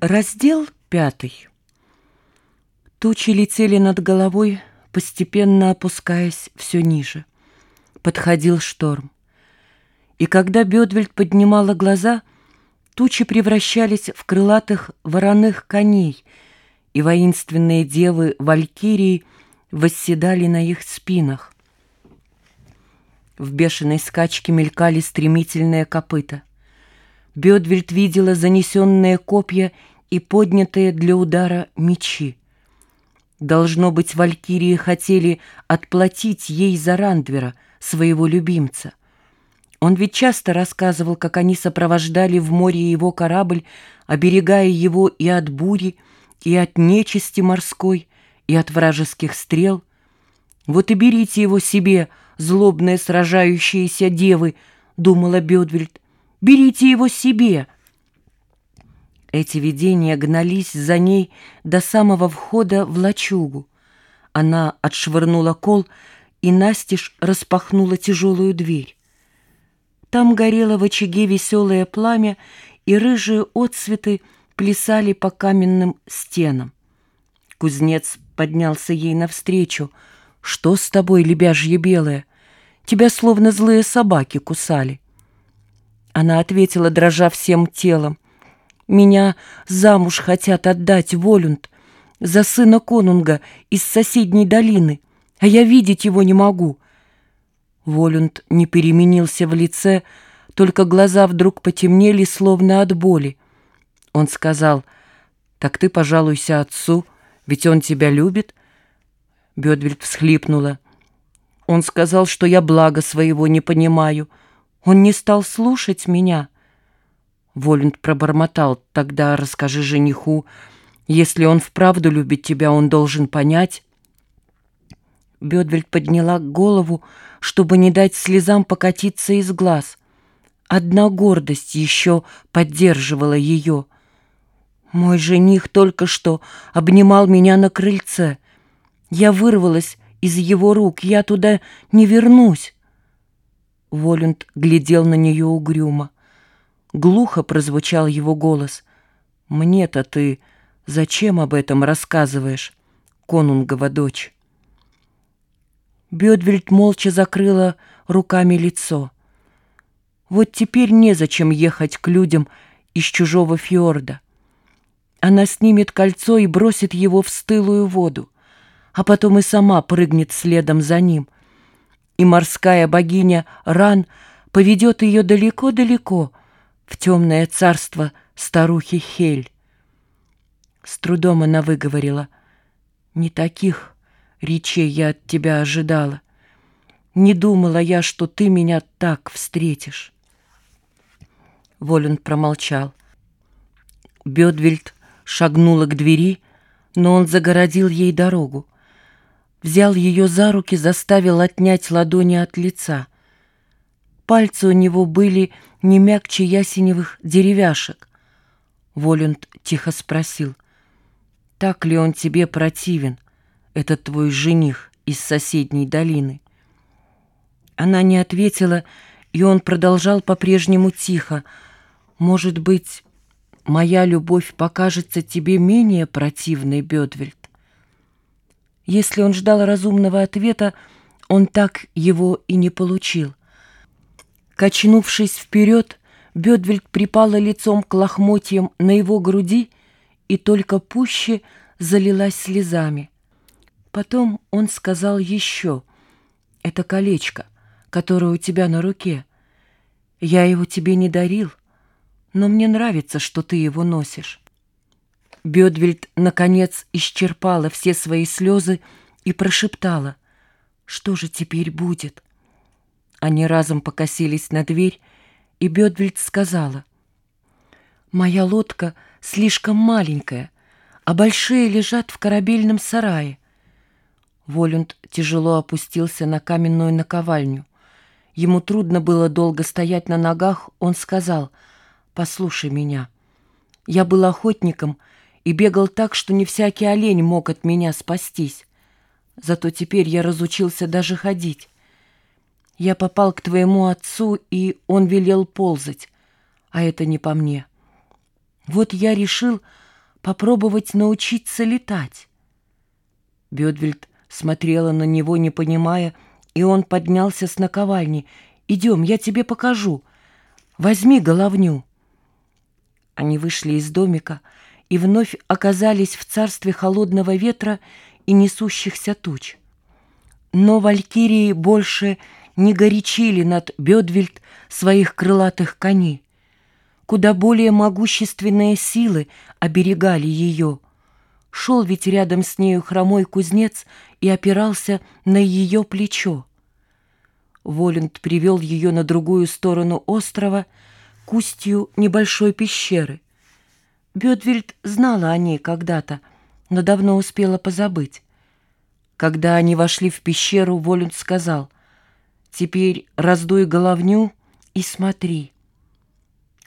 Раздел пятый. Тучи летели над головой, постепенно опускаясь все ниже. Подходил шторм. И когда Бедвельд поднимала глаза, тучи превращались в крылатых вороных коней, и воинственные девы Валькирии восседали на их спинах. В бешеной скачке мелькали стремительные копыта. Бедвельд видела занесенные копья и поднятые для удара мечи. Должно быть, валькирии хотели отплатить ей за Рандвера, своего любимца. Он ведь часто рассказывал, как они сопровождали в море его корабль, оберегая его и от бури, и от нечисти морской, и от вражеских стрел. Вот и берите его себе, злобные сражающиеся девы, думала Бедвельд. Берите его себе. Эти видения гнались за ней до самого входа в лачугу. Она отшвырнула кол и настежь распахнула тяжелую дверь. Там горело в очаге веселое пламя, и рыжие отцветы плясали по каменным стенам. Кузнец поднялся ей навстречу. «Что с тобой, лебяжье белое? Тебя словно злые собаки кусали». Она ответила, дрожа всем телом. Меня замуж хотят отдать, Волюнд, за сына конунга из соседней долины, а я видеть его не могу. Волюнд не переменился в лице, только глаза вдруг потемнели, словно от боли. Он сказал, «Так ты пожалуйся отцу, ведь он тебя любит». Бедвельд всхлипнула. Он сказал, что я блага своего не понимаю. Он не стал слушать меня. Волюнд пробормотал. «Тогда расскажи жениху. Если он вправду любит тебя, он должен понять». Бедвельд подняла голову, чтобы не дать слезам покатиться из глаз. Одна гордость еще поддерживала ее. Мой жених только что обнимал меня на крыльце. Я вырвалась из его рук, я туда не вернусь. Волюнд глядел на нее угрюмо. Глухо прозвучал его голос. «Мне-то ты зачем об этом рассказываешь, конунгова дочь?» Бедвельд молча закрыла руками лицо. Вот теперь незачем ехать к людям из чужого фьорда. Она снимет кольцо и бросит его в стылую воду, а потом и сама прыгнет следом за ним. И морская богиня Ран поведет ее далеко-далеко, в темное царство старухи Хель. С трудом она выговорила. «Не таких речей я от тебя ожидала. Не думала я, что ты меня так встретишь». Волюнд промолчал. Бедвельд шагнула к двери, но он загородил ей дорогу. Взял ее за руки, заставил отнять ладони от лица. Пальцы у него были не мягче ясеневых деревяшек. Волюнд тихо спросил, «Так ли он тебе противен, этот твой жених из соседней долины?» Она не ответила, и он продолжал по-прежнему тихо, «Может быть, моя любовь покажется тебе менее противной, Бедвельд?» Если он ждал разумного ответа, он так его и не получил. Качнувшись вперед, Бедвельд припала лицом к лохмотьям на его груди и только пуще залилась слезами. Потом он сказал еще, «Это колечко, которое у тебя на руке. Я его тебе не дарил, но мне нравится, что ты его носишь». Бедвельд, наконец, исчерпала все свои слезы и прошептала, «Что же теперь будет?» Они разом покосились на дверь, и Бедвельд сказала, «Моя лодка слишком маленькая, а большие лежат в корабельном сарае». Волюнд тяжело опустился на каменную наковальню. Ему трудно было долго стоять на ногах, он сказал, «Послушай меня. Я был охотником и бегал так, что не всякий олень мог от меня спастись. Зато теперь я разучился даже ходить. Я попал к твоему отцу, и он велел ползать, а это не по мне. Вот я решил попробовать научиться летать. Бедвельд смотрела на него, не понимая, и он поднялся с наковальни. «Идем, я тебе покажу. Возьми головню». Они вышли из домика и вновь оказались в царстве холодного ветра и несущихся туч. Но валькирии больше не горячили над Бедвельд своих крылатых коней. Куда более могущественные силы оберегали ее. Шел ведь рядом с нею хромой кузнец и опирался на ее плечо. Воланд привел ее на другую сторону острова, к устью небольшой пещеры. Бедвельд знала о ней когда-то, но давно успела позабыть. Когда они вошли в пещеру, Воланд сказал, «Теперь раздуй головню и смотри».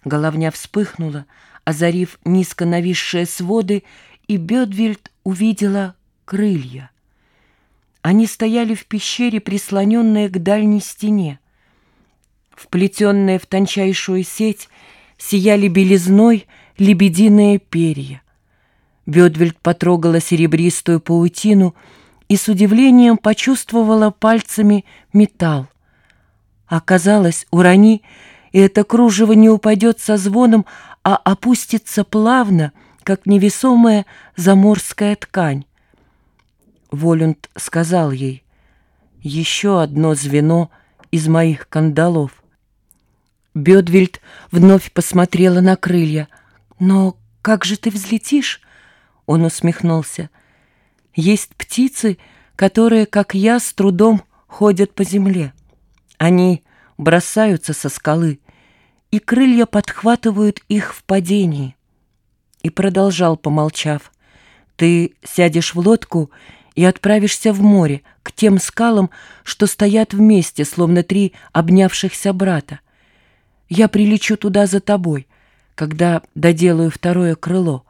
Головня вспыхнула, озарив низко нависшие своды, и Бедвельд увидела крылья. Они стояли в пещере, прислоненные к дальней стене. Вплетенные в тончайшую сеть сияли белизной лебединые перья. Бедвельд потрогала серебристую паутину и с удивлением почувствовала пальцами металл. Оказалось, урони, и это кружево не упадет со звоном, а опустится плавно, как невесомая заморская ткань. Волюнд сказал ей, «Еще одно звено из моих кандалов». Бедвельд вновь посмотрела на крылья. «Но как же ты взлетишь?» Он усмехнулся. «Есть птицы, которые, как я, с трудом ходят по земле. Они бросаются со скалы, и крылья подхватывают их в падении». И продолжал, помолчав. «Ты сядешь в лодку и отправишься в море, к тем скалам, что стоят вместе, словно три обнявшихся брата. Я прилечу туда за тобой, когда доделаю второе крыло.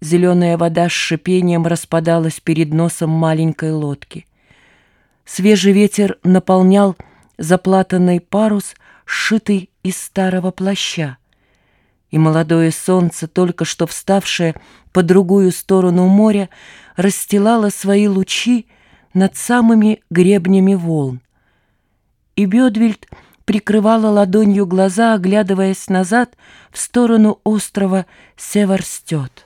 Зеленая вода с шипением распадалась перед носом маленькой лодки. Свежий ветер наполнял заплатанный парус, сшитый из старого плаща и молодое солнце, только что вставшее по другую сторону моря, расстилало свои лучи над самыми гребнями волн. И Бедвильд прикрывала ладонью глаза, оглядываясь назад в сторону острова Северстет.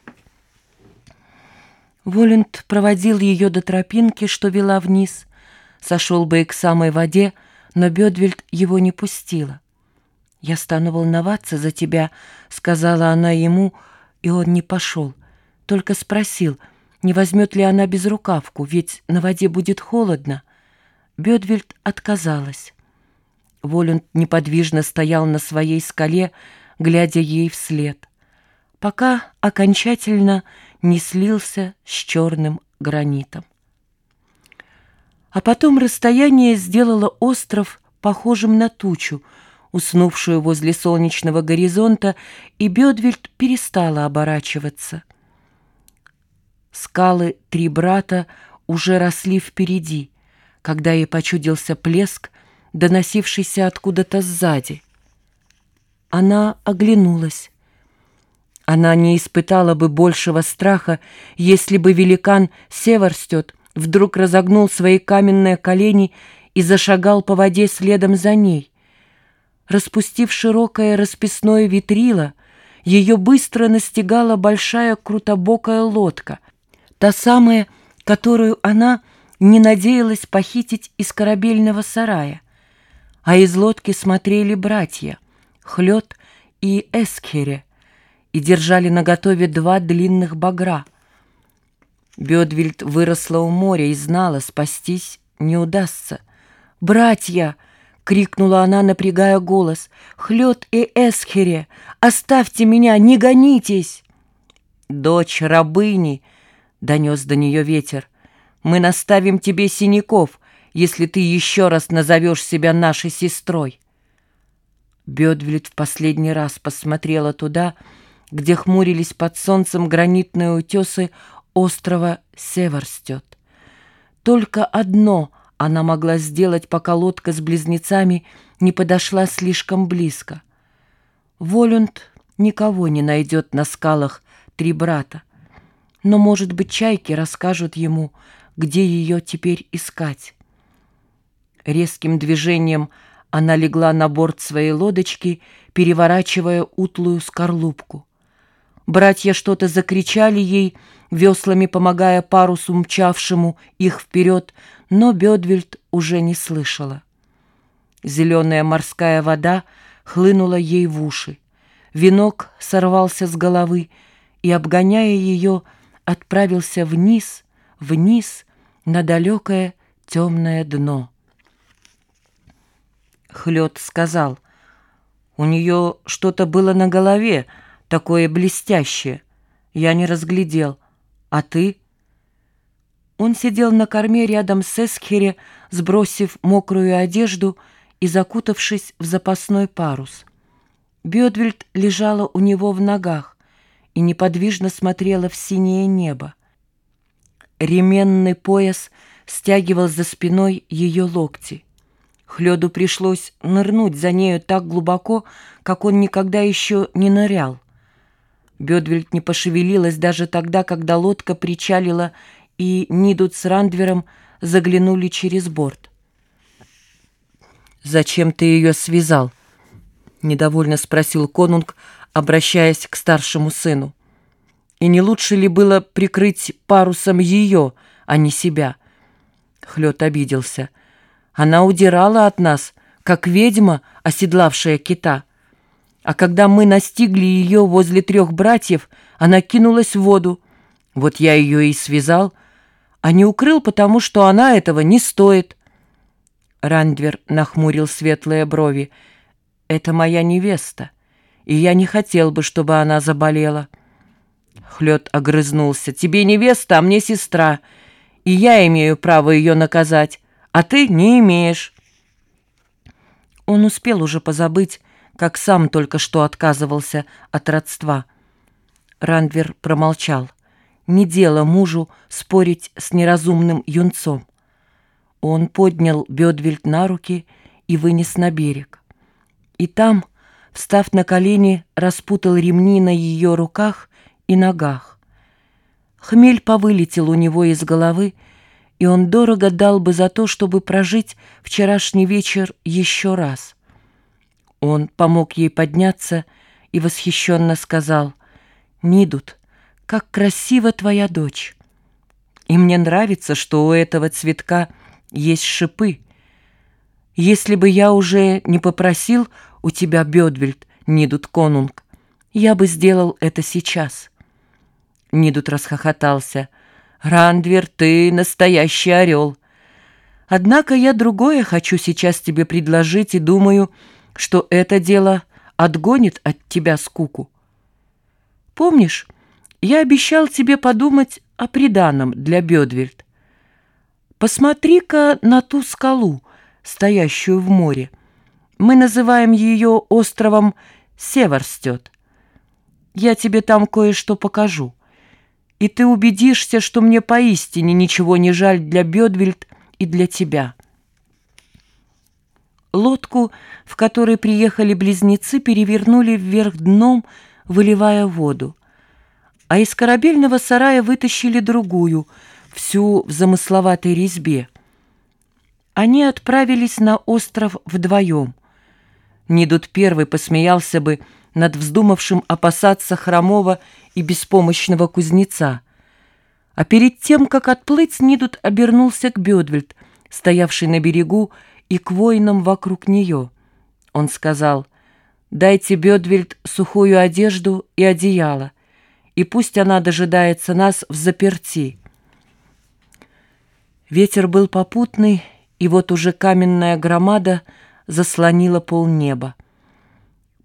Воланд проводил ее до тропинки, что вела вниз, сошел бы и к самой воде, но Бедвильд его не пустила. «Я стану волноваться за тебя», — сказала она ему, и он не пошел. Только спросил, не возьмет ли она безрукавку, ведь на воде будет холодно. Бедвельд отказалась. Волюнд неподвижно стоял на своей скале, глядя ей вслед, пока окончательно не слился с черным гранитом. А потом расстояние сделало остров похожим на тучу — уснувшую возле солнечного горизонта, и Бедвельд перестала оборачиваться. Скалы три брата уже росли впереди, когда ей почудился плеск, доносившийся откуда-то сзади. Она оглянулась. Она не испытала бы большего страха, если бы великан Северстет вдруг разогнул свои каменные колени и зашагал по воде следом за ней. Распустив широкое расписное витрило, ее быстро настигала большая крутобокая лодка, та самая, которую она не надеялась похитить из корабельного сарая. А из лодки смотрели братья Хлёд и Эскере и держали наготове два длинных багра. Бедвильд выросла у моря и знала, спастись не удастся. «Братья!» — крикнула она, напрягая голос. «Хлёд и Эсхере! Оставьте меня! Не гонитесь!» «Дочь рабыни!» — донес до нее ветер. «Мы наставим тебе синяков, если ты еще раз назовешь себя нашей сестрой!» Бедвлет в последний раз посмотрела туда, где хмурились под солнцем гранитные утесы острова Северстет. Только одно — она могла сделать, пока лодка с близнецами не подошла слишком близко. Волюнд никого не найдет на скалах три брата. Но, может быть, чайки расскажут ему, где ее теперь искать. Резким движением она легла на борт своей лодочки, переворачивая утлую скорлупку. Братья что-то закричали ей, веслами помогая парусу, мчавшему их вперед, но Бедвельд уже не слышала. Зеленая морская вода хлынула ей в уши. Венок сорвался с головы и, обгоняя ее, отправился вниз, вниз, на далекое темное дно. Хлёд сказал, «У нее что-то было на голове, такое блестящее. Я не разглядел. А ты?» Он сидел на корме рядом с Эсхере, сбросив мокрую одежду и закутавшись в запасной парус. Бедвельд лежала у него в ногах и неподвижно смотрела в синее небо. Ременный пояс стягивал за спиной ее локти. Хлёду пришлось нырнуть за нею так глубоко, как он никогда еще не нырял. Бедвельд не пошевелилась даже тогда, когда лодка причалила, и Нидут с Рандвером заглянули через борт. «Зачем ты ее связал?» — недовольно спросил конунг, обращаясь к старшему сыну. «И не лучше ли было прикрыть парусом ее, а не себя?» Хлёд обиделся. «Она удирала от нас, как ведьма, оседлавшая кита. А когда мы настигли ее возле трех братьев, она кинулась в воду. Вот я ее и связал, а не укрыл, потому что она этого не стоит». Рандвер нахмурил светлые брови. «Это моя невеста, и я не хотел бы, чтобы она заболела». Хлёд огрызнулся. «Тебе невеста, а мне сестра, и я имею право ее наказать, а ты не имеешь». Он успел уже позабыть, как сам только что отказывался от родства. Рандвер промолчал. Не дело мужу спорить с неразумным юнцом. Он поднял Бедвельд на руки и вынес на берег. И там, встав на колени, распутал ремни на ее руках и ногах. Хмель повылетел у него из головы, и он дорого дал бы за то, чтобы прожить вчерашний вечер еще раз. Он помог ей подняться и восхищенно сказал, «Нидут, как красива твоя дочь! И мне нравится, что у этого цветка — есть шипы. Если бы я уже не попросил у тебя, Бедвельд, Нидут Конунг, я бы сделал это сейчас. Нидут расхохотался. Рандвер, ты настоящий орел. Однако я другое хочу сейчас тебе предложить и думаю, что это дело отгонит от тебя скуку. Помнишь, я обещал тебе подумать о приданом для Бедвельд. Посмотри-ка на ту скалу, стоящую в море. Мы называем ее островом Северстет. Я тебе там кое-что покажу. И ты убедишься, что мне поистине ничего не жаль для Бедвельд и для тебя. Лодку, в которой приехали близнецы, перевернули вверх дном, выливая воду. А из корабельного сарая вытащили другую — всю в замысловатой резьбе. Они отправились на остров вдвоем. Нидут первый посмеялся бы над вздумавшим опасаться хромого и беспомощного кузнеца. А перед тем, как отплыть, Нидут обернулся к Бедвельд, стоявший на берегу, и к воинам вокруг нее. Он сказал, «Дайте Бедвельд сухую одежду и одеяло, и пусть она дожидается нас в заперти». Ветер был попутный, и вот уже каменная громада заслонила полнеба.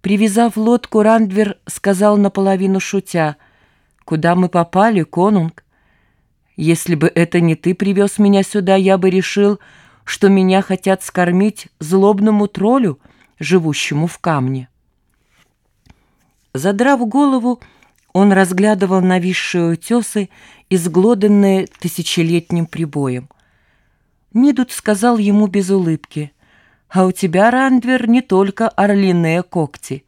Привязав лодку, Рандвер сказал наполовину шутя, «Куда мы попали, конунг? Если бы это не ты привез меня сюда, я бы решил, что меня хотят скормить злобному троллю, живущему в камне». Задрав голову, он разглядывал нависшие утесы, изглоданные тысячелетним прибоем. Нидут сказал ему без улыбки, «А у тебя, Рандвер, не только орлиные когти,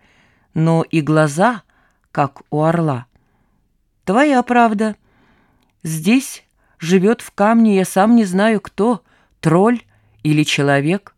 но и глаза, как у орла. Твоя правда. Здесь живет в камне, я сам не знаю кто, тролль или человек.